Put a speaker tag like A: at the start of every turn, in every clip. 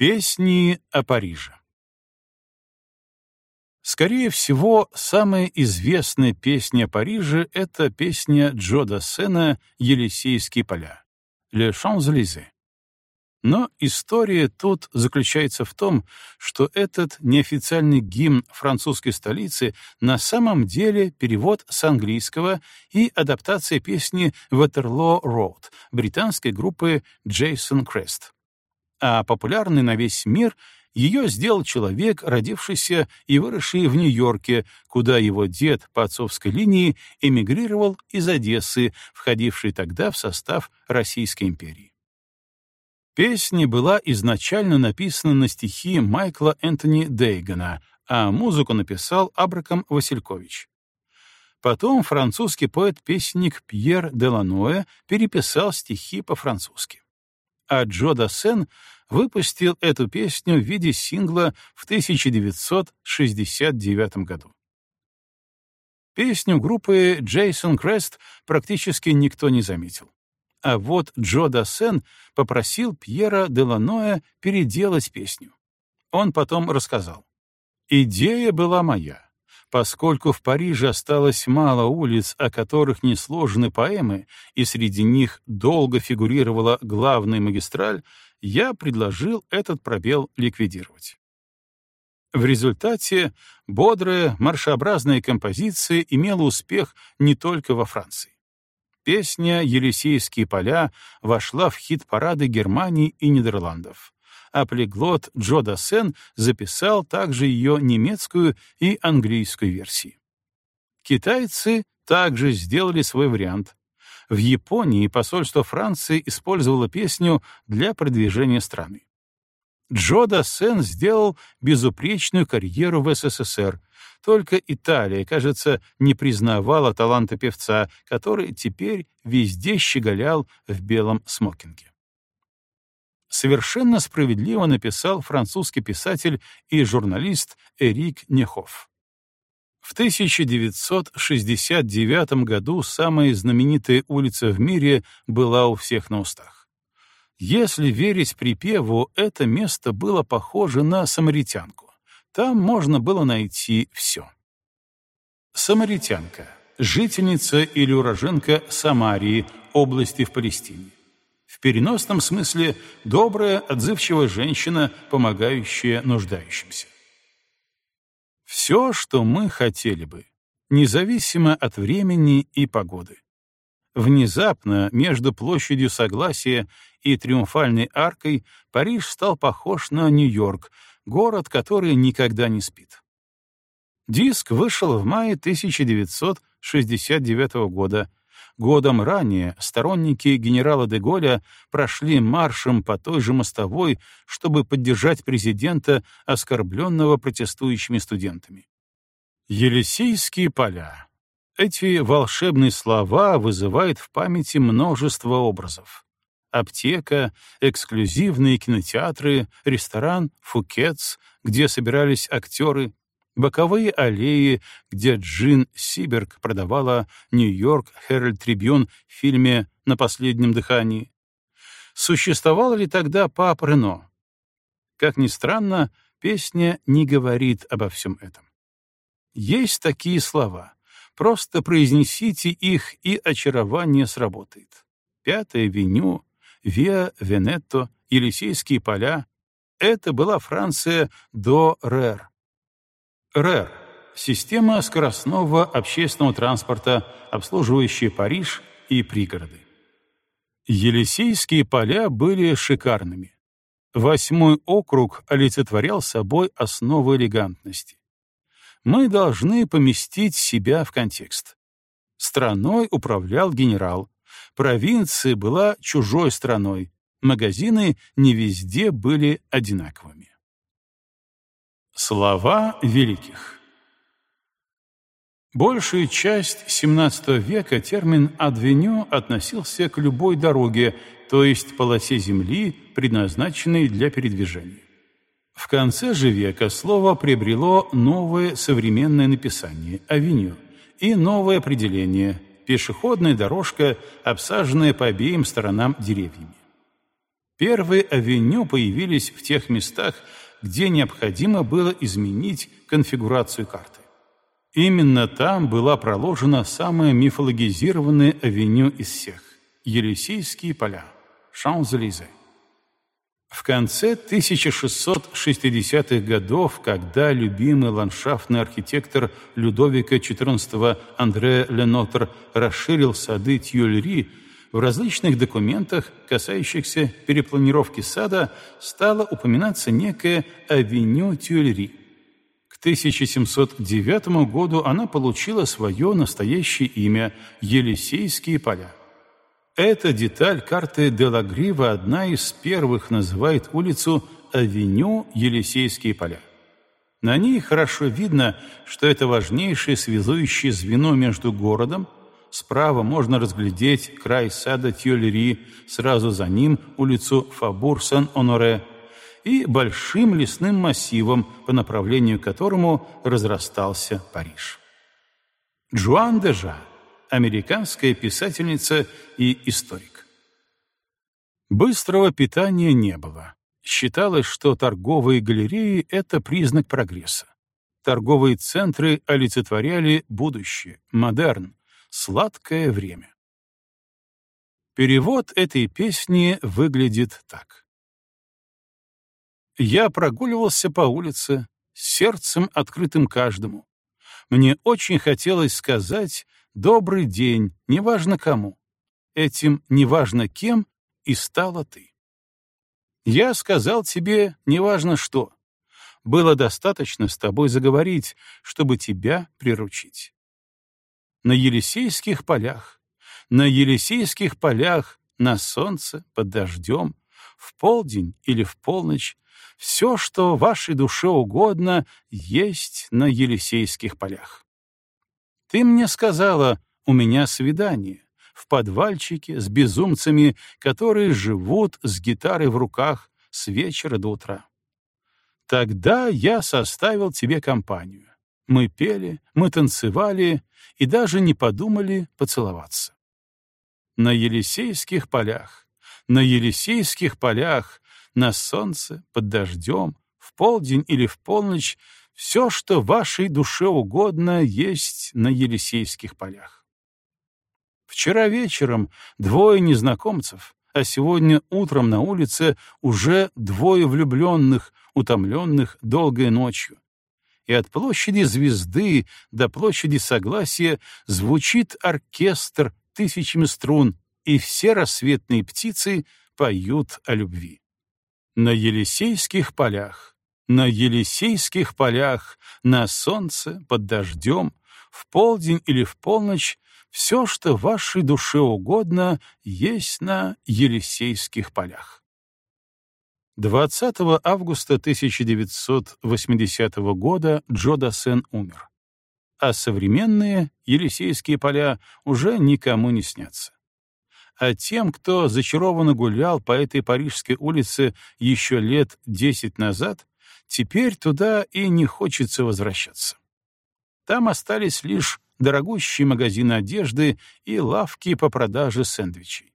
A: Песни о Париже Скорее всего, самая известная песня о Париже — это песня Джо Дассена «Елисейские поля» «Le Champs-Élysées». Но история тут заключается в том, что этот неофициальный гимн французской столицы на самом деле перевод с английского и адаптация песни «Waterloo Road» британской группы Jason Crest. А популярный на весь мир — ее сделал человек, родившийся и выросший в Нью-Йорке, куда его дед по отцовской линии эмигрировал из Одессы, входившей тогда в состав Российской империи. Песня была изначально написана на стихи Майкла Энтони Дейгана, а музыку написал Абракам Василькович. Потом французский поэт-песенник Пьер Деланоэ переписал стихи по-французски. А Джо Дассен выпустил эту песню в виде сингла в 1969 году. Песню группы Джейсон Крест практически никто не заметил. А вот Джо Дассен попросил Пьера Деланоя переделать песню. Он потом рассказал. «Идея была моя. Поскольку в Париже осталось мало улиц, о которых не сложены поэмы, и среди них долго фигурировала главная магистраль, я предложил этот пробел ликвидировать. В результате бодрая маршеобразная композиция имела успех не только во Франции. Песня «Елисейские поля» вошла в хит-парады Германии и Нидерландов, а полиглот Джо Дассен записал также ее немецкую и английскую версии. Китайцы также сделали свой вариант, в Японии посольство Франции использовало песню для продвижения страны. Джо Дассен сделал безупречную карьеру в СССР, только Италия, кажется, не признавала таланта певца, который теперь везде щеголял в белом смокинге. Совершенно справедливо написал французский писатель и журналист Эрик Нехоф. В 1969 году самая знаменитая улица в мире была у всех на устах. Если верить припеву, это место было похоже на самаритянку. Там можно было найти все. Самаритянка — жительница или уроженка Самарии, области в Палестине. В переносном смысле добрая, отзывчивая женщина, помогающая нуждающимся. Все, что мы хотели бы, независимо от времени и погоды. Внезапно между площадью Согласия и Триумфальной аркой Париж стал похож на Нью-Йорк, город, который никогда не спит. Диск вышел в мае 1969 года, Годом ранее сторонники генерала де Голля прошли маршем по той же мостовой, чтобы поддержать президента, оскорбленного протестующими студентами. Елисейские поля. Эти волшебные слова вызывают в памяти множество образов. Аптека, эксклюзивные кинотеатры, ресторан «Фукетс», где собирались актеры, боковые аллеи, где Джин Сиберг продавала «Нью-Йорк Herald Трибюн» в фильме «На последнем дыхании». Существовало ли тогда пап Рено? Как ни странно, песня не говорит обо всем этом. Есть такие слова. Просто произнесите их, и очарование сработает. Пятая веню, Виа Венетто, Елисейские поля — это была Франция до Рер, РЭР — система скоростного общественного транспорта, обслуживающая Париж и пригороды. Елисейские поля были шикарными. Восьмой округ олицетворял собой основу элегантности. Мы должны поместить себя в контекст. Страной управлял генерал, провинция была чужой страной, магазины не везде были одинаковыми. Слова великих Большую часть XVII века термин «адвеню» относился к любой дороге, то есть полосе земли, предназначенной для передвижения. В конце же века слово приобрело новое современное написание «авеню» и новое определение – пешеходная дорожка, обсаженная по обеим сторонам деревьями. Первые авеню появились в тех местах, где необходимо было изменить конфигурацию карты. Именно там была проложена самая мифологизированная авеню из всех — Елисейские поля, Шанзелизе. В конце 1660-х годов, когда любимый ландшафтный архитектор Людовика XIV Андре Ленотр расширил сады Тюльри, в различных документах, касающихся перепланировки сада, стало упоминаться некое «Авеню Тюльри». К 1709 году она получила свое настоящее имя — Елисейские поля. Эта деталь карты Делагрива одна из первых называет улицу «Авеню Елисейские поля». На ней хорошо видно, что это важнейшее связующее звено между городом, справа можно разглядеть край сада Тьолери, сразу за ним улицу Фабур-Сен-Оноре и большим лесным массивом, по направлению которому разрастался Париж. Джоан Дежа американская писательница и историк. Быстрого питания не было. Считалось, что торговые галереи — это признак прогресса. Торговые центры олицетворяли будущее, модерн, сладкое время. Перевод этой песни выглядит так. Я прогуливался по улице, сердцем открытым каждому. Мне очень хотелось сказать «добрый день», неважно кому. Этим неважно кем и стала ты. Я сказал тебе неважно что. Было достаточно с тобой заговорить, чтобы тебя приручить на Елисейских полях, на Елисейских полях, на солнце, под дождем, в полдень или в полночь, все, что вашей душе угодно, есть на Елисейских полях. Ты мне сказала, у меня свидание, в подвальчике с безумцами, которые живут с гитарой в руках с вечера до утра. Тогда я составил тебе компанию. Мы пели, мы танцевали и даже не подумали поцеловаться. На Елисейских полях, на Елисейских полях, на солнце, под дождем, в полдень или в полночь, все, что вашей душе угодно, есть на Елисейских полях. Вчера вечером двое незнакомцев, а сегодня утром на улице уже двое влюбленных, утомленных долгой ночью, и от площади Звезды до площади Согласия звучит оркестр тысячами струн, и все рассветные птицы поют о любви. На Елисейских полях, на Елисейских полях, на солнце, под дождем, в полдень или в полночь, все, что вашей душе угодно, есть на Елисейских полях. 20 августа 1980 года Джо Дассен умер. А современные Елисейские поля уже никому не снятся. А тем, кто зачарованно гулял по этой парижской улице еще лет десять назад, теперь туда и не хочется возвращаться. Там остались лишь дорогущие магазины одежды и лавки по продаже сэндвичей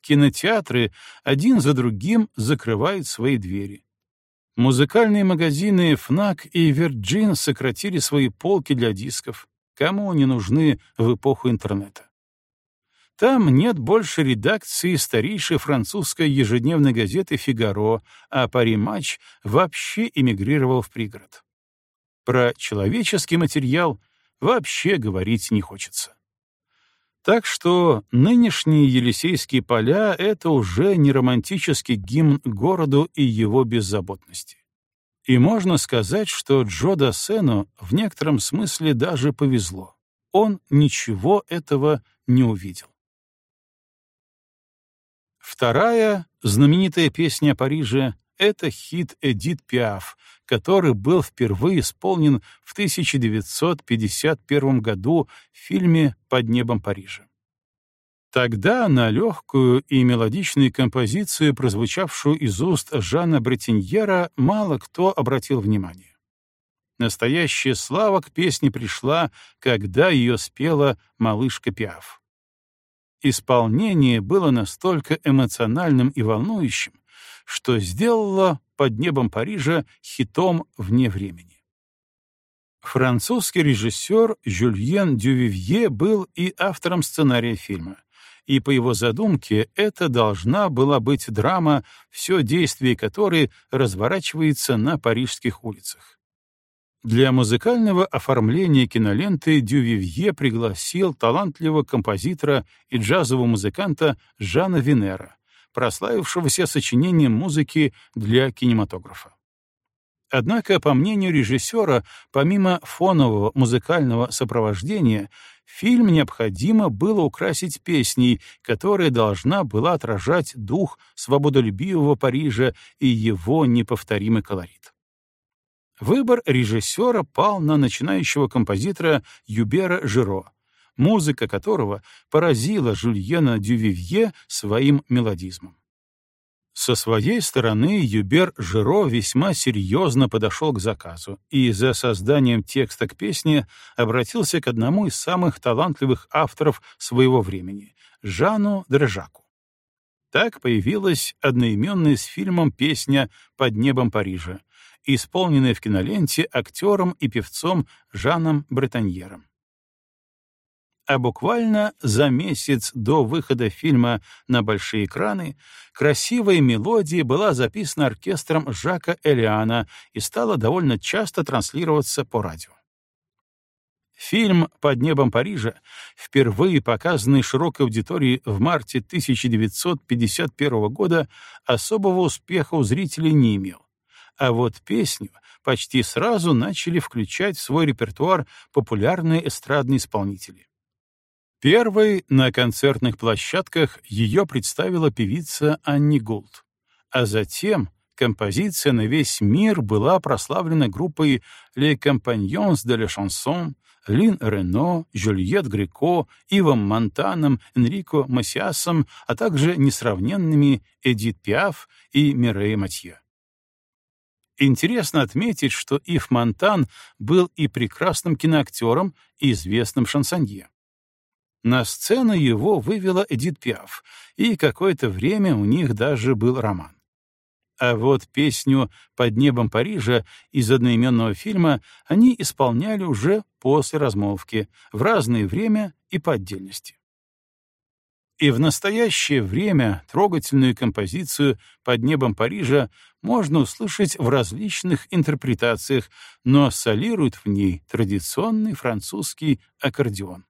A: кинотеатры один за другим закрывают свои двери. Музыкальные магазины Fnac и Virgin сократили свои полки для дисков. Кому они нужны в эпоху интернета? Там нет больше редакции старейшей французской ежедневной газеты «Фигаро», а Пари-матч вообще эмигрировал в пригород. Про человеческий материал вообще говорить не хочется. Так что нынешние Елисейские поля — это уже не романтический гимн городу и его беззаботности. И можно сказать, что Джо Дассену в некотором смысле даже повезло. Он ничего этого не увидел. Вторая знаменитая песня о Париже — это хит Эдит Пиаф, который был впервые исполнен в 1951 году в фильме «Под небом Парижа». Тогда на легкую и мелодичную композицию, прозвучавшую из уст Жана Бретиньера, мало кто обратил внимание. Настоящая слава к песне пришла, когда ее спела малышка Пиаф. Исполнение было настолько эмоциональным и волнующим, что сделало «Под небом Парижа» хитом вне времени. Французский режиссер Жюльен Дювивье был и автором сценария фильма, и по его задумке это должна была быть драма, все действие которой разворачивается на парижских улицах. Для музыкального оформления киноленты Дювивье пригласил талантливого композитора и джазового музыканта Жана Венера, прославившегося сочинением музыки для кинематографа. Однако, по мнению режиссера, помимо фонового музыкального сопровождения, фильм необходимо было украсить песней, которая должна была отражать дух свободолюбивого Парижа и его неповторимый колорит. Выбор режиссера пал на начинающего композитора Юбера Жиро, музыка которого поразила Жюльена Дювивье своим мелодизмом. Со своей стороны Юбер Жиро весьма серьезно подошел к заказу и за созданием текста к песне обратился к одному из самых талантливых авторов своего времени — Жану Дрежаку. Так появилась одноименная с фильмом песня «Под небом Парижа», исполненная в киноленте актером и певцом Жаном Бретоньером. А буквально за месяц до выхода фильма на большие экраны красивая мелодия была записана оркестром Жака Элиана и стала довольно часто транслироваться по радио. Фильм «Под небом Парижа», впервые показанный широкой аудитории в марте 1951 года, особого успеха у зрителей не имел а вот песню почти сразу начали включать в свой репертуар популярные эстрадные исполнители. Первой на концертных площадках ее представила певица Анни Гулд, а затем композиция на весь мир была прославлена группой Les Compagnons de la Chanson, Лин Рено, Жюльет Греко, Ивом Монтаном, Энрико Масиасом, а также несравненными Эдит Пиаф и Мирей Матье. Интересно отметить, что Ив Монтан был и прекрасным киноактером, и известным шансонье. На сцену его вывела Эдит Пиаф, и какое-то время у них даже был роман. А вот песню «Под небом Парижа» из одноименного фильма они исполняли уже после размолвки, в разное время и по отдельности. И в настоящее время трогательную композицию «Под небом Парижа» можно услышать в различных интерпретациях, но солирует в ней традиционный французский аккордеон.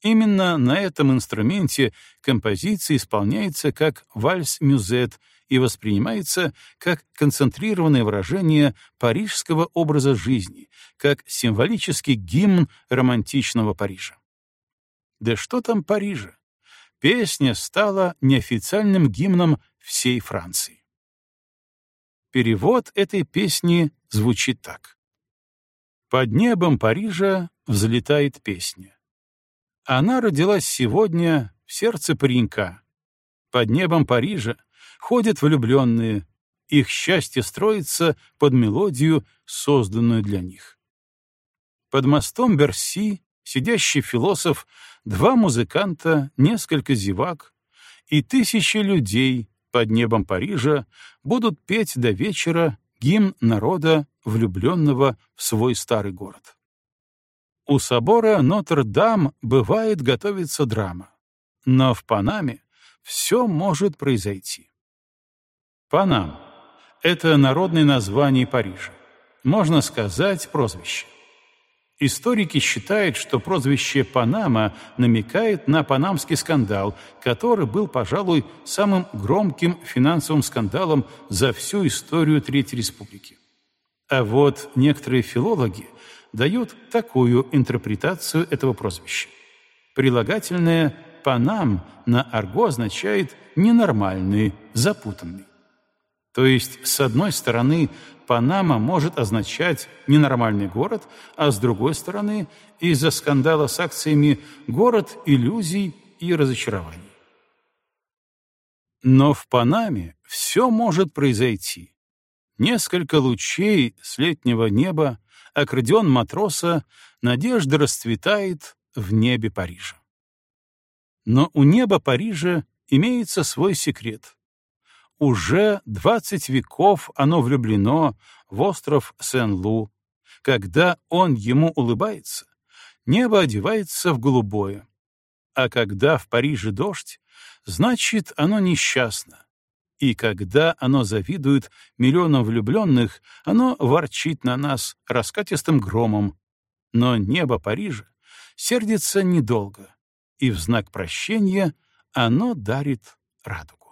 A: Именно на этом инструменте композиция исполняется как вальс-мюзет и воспринимается как концентрированное выражение парижского образа жизни, как символический гимн романтичного Парижа. Да что там Парижа? песня стала неофициальным гимном всей Франции. Перевод этой песни звучит так. «Под небом Парижа взлетает песня. Она родилась сегодня в сердце паренька. Под небом Парижа ходят влюбленные, их счастье строится под мелодию, созданную для них. Под мостом Берси сидящий философ, два музыканта, несколько зевак и тысячи людей под небом Парижа будут петь до вечера гимн народа, влюбленного в свой старый город. У собора Нотр-Дам бывает готовится драма, но в Панаме все может произойти. Панам — это народное название Парижа, можно сказать, прозвище. Историки считают, что прозвище «Панама» намекает на панамский скандал, который был, пожалуй, самым громким финансовым скандалом за всю историю Третьей Республики. А вот некоторые филологи дают такую интерпретацию этого прозвища. Прилагательное «панам» на арго означает «ненормальный», «запутанный». То есть, с одной стороны, Панама может означать ненормальный город, а с другой стороны, из-за скандала с акциями, город иллюзий и разочарований. Но в Панаме все может произойти. Несколько лучей с летнего неба, аккордеон матроса, надежда расцветает в небе Парижа. Но у неба Парижа имеется свой секрет — Уже двадцать веков оно влюблено в остров Сен-Лу. Когда он ему улыбается, небо одевается в голубое. А когда в Париже дождь, значит, оно несчастно. И когда оно завидует миллионам влюбленных, оно ворчит на нас раскатистым громом. Но небо Парижа сердится недолго, и в знак прощения оно дарит радугу.